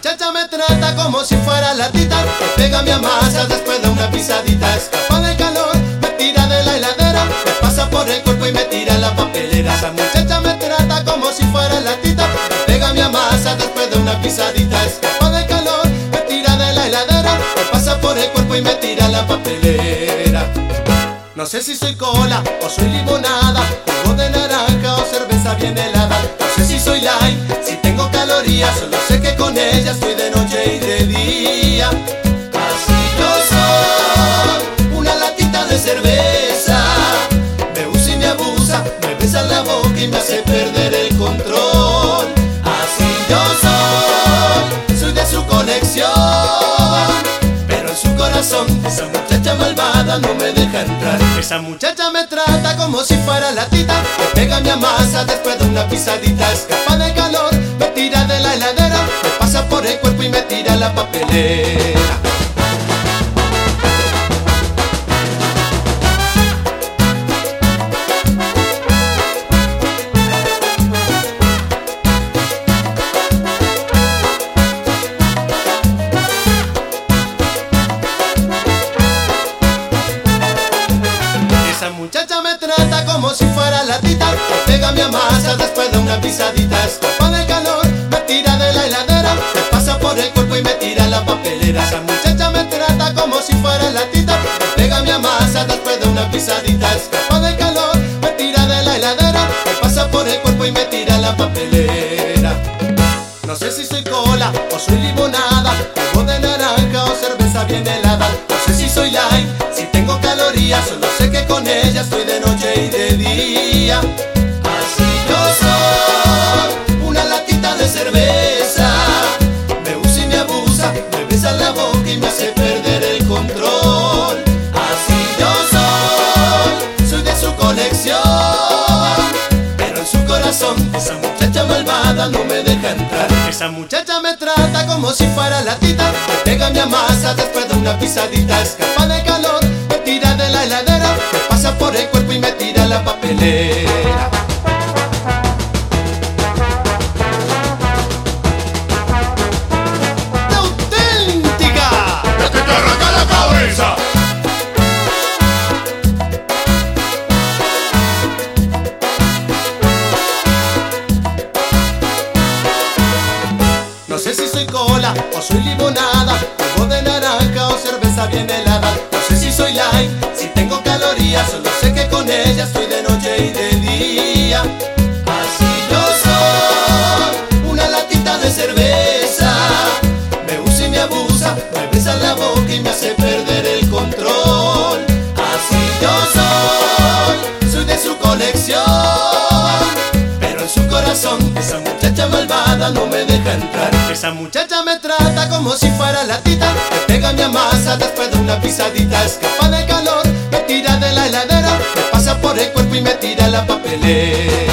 muchacha me trata como si fuera la tita. Me pega mi amasa después de una pisadita. Escapa del calor, me tira de la heladera. Me pasa por el cuerpo y me tira la papelera. Esa muchacha me trata como si fuera la tita. Me pega mi amasa después de una pisadita. Escapa del calor, me tira de la heladera. Me pasa por el cuerpo y me tira la papelera. No sé si soy cola o soy limonada, jugo de naranja o cerveza bien helada. No sé si soy light, si te calorías, solo sé que con ella estoy de noche y de día. Así yo soy, una latita de cerveza. Me usa y me abusa, me besa la boca y me hace perder el control. Así yo soy, soy de su colección. Pero en su corazón, esa muchacha malvada no me deja entrar. Esa muchacha me trata como si fuera latita. Me pega mi amasa después de una pisadita. Escapa papelera. Esa muchacha me trata como si fuera latita pega mi amasa después de una pisadita si fuera latita pega mi amasa después de una pisadita. Escapa del calor, me tira de la heladera. Me pasa por el cuerpo y me tira la papelera. No sé si soy cola o soy limonada, jugo de naranja o cerveza bien helada. No sé si soy light, si tengo calorías, solo sé que con ella. Estoy de noche y de día. No me deja entrar. Esa muchacha me trata como si fuera latita. Me pega mi amasa después de una pisadita. Escapa de calor, me tira de la heladera. Me pasa por el cuerpo y me tira la papelera. Soy limonada, jugo de naranja o cerveza bien helada. No sé si soy light, si tengo calorías, solo sé que con ella estoy de noche y de día. Así yo soy, una latita de cerveza. Me usa y me abusa, me besa la boca y me hace perder el control. Así yo soy, soy de su colección. Pero en su corazón, esa muchacha malvada no me deja entrar. Esa muchacha me trata como si fuera latita. Me pega mi amasa después de una pisadita. Escapa de calor, me tira de la heladera. Me pasa por el cuerpo y me tira la papelera.